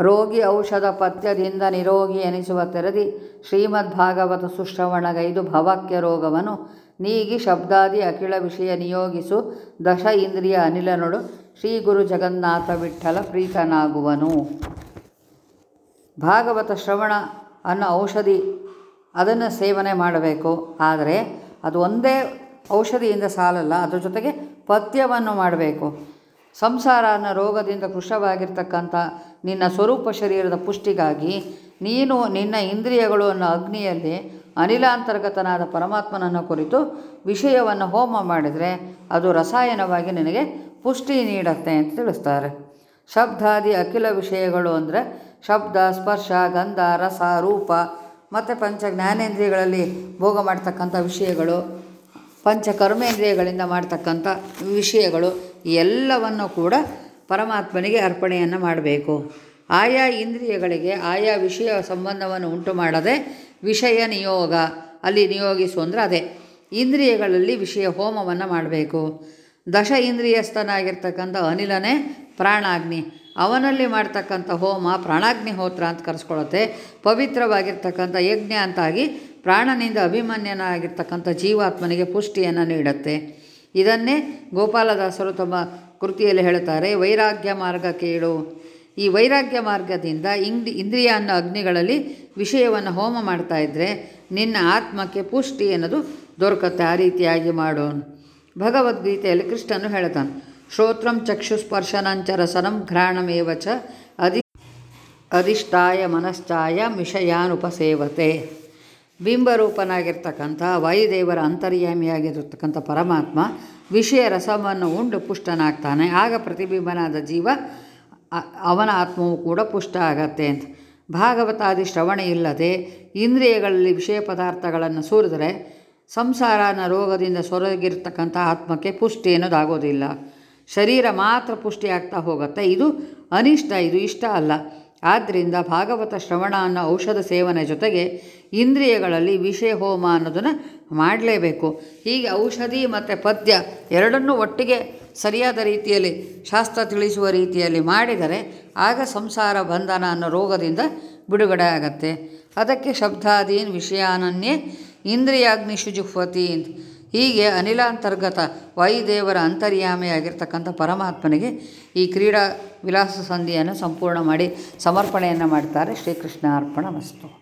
ರೋಗಿ ಔಷಧ ಪಥ್ಯದಿಂದ ನಿರೋಗಿ ಎನಿಸುವ ತೆರದಿ ಶ್ರೀಮದ್ ಭಾಗವತ ಸುಶ್ರವಣಗೈದು ಭವಕ್ಯ ರೋಗವನ್ನು ನೀಗಿ ಶಬ್ದಾದಿ ಅಖಿಳ ವಿಷಯ ನಿಯೋಗಿಸು ದಶ ಇಂದ್ರಿಯ ಅನಿಲನೊಡು ಶ್ರೀ ಗುರು ಜಗನ್ನಾಥ ವಿಠಲ ಪ್ರೀತನಾಗುವನು. ಭಾಗವತ ಶ್ರವಣ ಅನ್ನೋ ಔಷಧಿ ಅದನ್ನು ಸೇವನೆ ಮಾಡಬೇಕು. ಆದರೆ ಅದು ಒಂದೇ ಔಷಧಿಯಿಂದ ಸಾಲಲ್ಲ, ಅದರ ಜೊತೆಗೆ ಪಥ್ಯವನ್ನು ಮಾಡಬೇಕು. ಸಂಸಾರ ಅನ್ನೋ ರೋಗದಿಂದ ಕೃಶವಾಗಿರ್ತಕ್ಕಂಥ ನಿನ್ನ ಸ್ವರೂಪ ಶರೀರದ ಪುಷ್ಟಿಗಾಗಿ ನೀನು ನಿನ್ನ ಇಂದ್ರಿಯಗಳು ಅನ್ನೋ ಅಗ್ನಿಯಲ್ಲಿ ಅನಿಲಾಂತರ್ಗತನಾದ ಪರಮಾತ್ಮನನ್ನು ಕುರಿತು ವಿಷಯವನ್ನು ಹೋಮ ಮಾಡಿದರೆ ಅದು ರಸಾಯನವಾಗಿ ನಿನಗೆ ಪುಷ್ಟಿ ನೀಡುತ್ತೆ ಅಂತ ತಿಳಿಸ್ತಾರೆ. ಶಬ್ದಾದಿ ಅಖಿಲ ವಿಷಯಗಳು ಅಂದರೆ ಶಬ್ದ, ಸ್ಪರ್ಶ, ಗಂಧ, ರಸ, ರೂಪ, ಮತ್ತು ಪಂಚ ಜ್ಞಾನೇಂದ್ರಿಯಗಳಲ್ಲಿ ಭೋಗ ಮಾಡ್ತಕ್ಕಂಥ ವಿಷಯಗಳು. ಪಂಚ ಕರ್ಮೇಂದ್ರಿಯಗಳಿಂದ ಮಾಡ್ತಕ್ಕಂಥ ವಿಷಯಗಳು ಎಲ್ಲವನ್ನು ಕೂಡ ಪರಮಾತ್ಮನಿಗೆ ಅರ್ಪಣೆಯನ್ನು ಮಾಡಬೇಕು. ಆಯಾ ಇಂದ್ರಿಯಗಳಿಗೆ ಆಯಾ ವಿಷಯ ಸಂಬಂಧವನ್ನು ಉಂಟು ಮಾಡದೆ ವಿಷಯ ನಿಯೋಗ, ಅಲ್ಲಿ ನಿಯೋಗಿಸು ಅಂದರೆ ಅದೇ. ಇಂದ್ರಿಯಗಳಲ್ಲಿ ವಿಷಯ ಹೋಮವನ್ನು ಮಾಡಬೇಕು. ದಶ ಇಂದ್ರಿಯಸ್ಥನಾಗಿರ್ತಕ್ಕಂಥ ಅನಿಲನೇ ಪ್ರಾಣಾಗ್ನಿ. ಅವನಲ್ಲಿ ಮಾಡ್ತಕ್ಕಂಥ ಹೋಮ ಪ್ರಾಣಾಗ್ನಿಹೋತ್ರ ಅಂತ ಕರೆಸ್ಕೊಳತ್ತೆ ಪವಿತ್ರವಾಗಿರ್ತಕ್ಕಂಥ ಯಜ್ಞ ಅಂತಾಗಿ ಪ್ರಾಣನಿಂದ ಅಭಿಮನ್ಯನಾಗಿರ್ತಕ್ಕಂಥ ಜೀವಾತ್ಮನಿಗೆ ಪುಷ್ಟಿಯನ್ನು ನೀಡುತ್ತೆ. ಇದನ್ನೇ ಗೋಪಾಲದಾಸರು ತಮ್ಮ ಕೃತಿಯಲ್ಲಿ ಹೇಳುತ್ತಾರೆ, ವೈರಾಗ್ಯ ಮಾರ್ಗ ಕೇಳು ಈ ವೈರಾಗ್ಯ ಮಾರ್ಗದಿಂದ ಇಂಗ್ಲಿ ಇಂದ್ರಿಯ ಅನ್ನೋ ಅಗ್ನಿಗಳಲ್ಲಿ ವಿಷಯವನ್ನು ಹೋಮ ಮಾಡ್ತಾ ಇದ್ದರೆ ನಿನ್ನ ಆತ್ಮಕ್ಕೆ ಪುಷ್ಟಿ ಅನ್ನೋದು ದೊರಕುತ್ತೆ, ಆ ರೀತಿಯಾಗಿ ಮಾಡೋನು ಭಗವದ್ಗೀತೆಯಲ್ಲಿ ಕೃಷ್ಣನು ಹೇಳ್ತಾನೆ ಶ್ರೋತ್ರಂ ಚಕ್ಷುಸ್ಪರ್ಶನಂಚ ರಸನಂ ಘ್ರಾಣಮೇವ ಚ ಅಧಿ, ಅಧಿಷ್ಠಾಯ ಮನಶ್ಚಾಯ ಮಿಷಯಾನುಪಸೇವತೆ. ಬಿಂಬರೂಪನಾಗಿರ್ತಕ್ಕಂಥ ವಾಯುದೇವರ ಅಂತರ್ಯಾಮಿಯಾಗಿರತಕ್ಕಂಥ ಪರಮಾತ್ಮ ವಿಷಯ ರಸವನ್ನು ಉಂಡು ಪುಷ್ಟನಾಗ್ತಾನೆ. ಆಗ ಪ್ರತಿಬಿಂಬನಾದ ಜೀವ ಅವನ ಆತ್ಮವು ಕೂಡ ಪುಷ್ಟ ಆಗತ್ತೆ ಅಂತ. ಭಾಗವತಾದಿ ಶ್ರವಣ ಇಲ್ಲದೆ ಇಂದ್ರಿಯಗಳಲ್ಲಿ ವಿಷಯ ಪದಾರ್ಥಗಳನ್ನು ಸುರಿದ್ರೆ ಸಂಸಾರನ ರೋಗದಿಂದ ಸೊರಗಿರ್ತಕ್ಕಂಥ ಆತ್ಮಕ್ಕೆ ಪುಷ್ಟಿ ಅನ್ನೋದಾಗೋದಿಲ್ಲ ಶರೀರ ಮಾತ್ರ ಪುಷ್ಟಿಯಾಗ್ತಾ ಹೋಗುತ್ತೆ. ಇದು ಅನಿಷ್ಟ, ಇದು ಇಷ್ಟ ಅಲ್ಲ. ಆದ್ದರಿಂದ ಭಾಗವತ ಶ್ರವಣ ಅನ್ನೋ ಔಷಧ ಸೇವನೆ ಜೊತೆಗೆ ಇಂದ್ರಿಯಗಳಲ್ಲಿ ವಿಷಯ ಹೋಮ ಅನ್ನೋದನ್ನು ಮಾಡಲೇಬೇಕು. ಹೀಗೆ ಔಷಧಿ ಮತ್ತು ಪದ್ಯ ಎರಡನ್ನೂ ಒಟ್ಟಿಗೆ ಸರಿಯಾದ ರೀತಿಯಲ್ಲಿ, ಶಾಸ್ತ್ರ ತಿಳಿಸುವ ರೀತಿಯಲ್ಲಿ ಮಾಡಿದರೆ ಆಗ ಸಂಸಾರ ಬಂಧನ ಅನ್ನೋ ರೋಗದಿಂದ ಬಿಡುಗಡೆ ಆಗತ್ತೆ. ಅದಕ್ಕೆ ಶಬ್ದಾದೀನ್ ವಿಷಯಾನನ್ಯೇ ಇಂದ್ರಿಯಾಗ್ನಿ ಅಂತ. ಹೀಗೆ ಅನಿಲಾಂತರ್ಗತ ವಾಯುದೇವರ ಅಂತರ್ಯಾಮಿಯಾಗಿರ್ತಕ್ಕಂಥ ಪರಮಾತ್ಮನಿಗೆ ಈ ಕ್ರೀಡಾ ವಿಲಾಸ ಸಂಧಿಯನ್ನು ಸಂಪೂರ್ಣ ಮಾಡಿ ಸಮರ್ಪಣೆಯನ್ನು ಮಾಡ್ತಾರೆ ಶ್ರೀಕೃಷ್ಣ ಅರ್ಪಣ ವಸ್ತು.